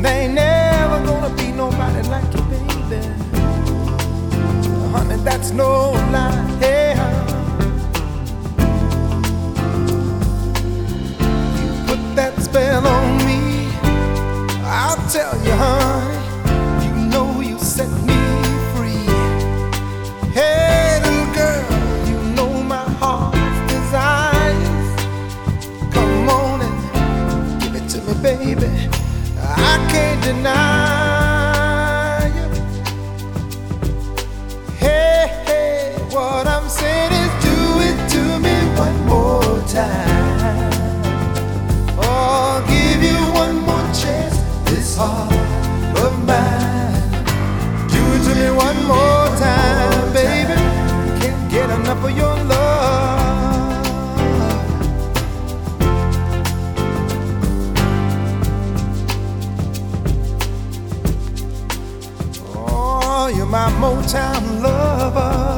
There ain't never gonna be nobody like you, baby. Honey, that's no lie. heart of mine. Do it to me one more time, baby. Can't get enough of your love. Oh, you're my Motown lover.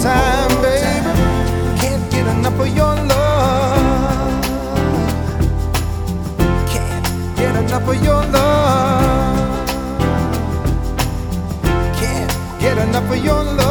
time, baby. Can't get enough of your love. Can't get enough of your love. Can't get enough of your love.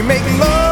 We make love.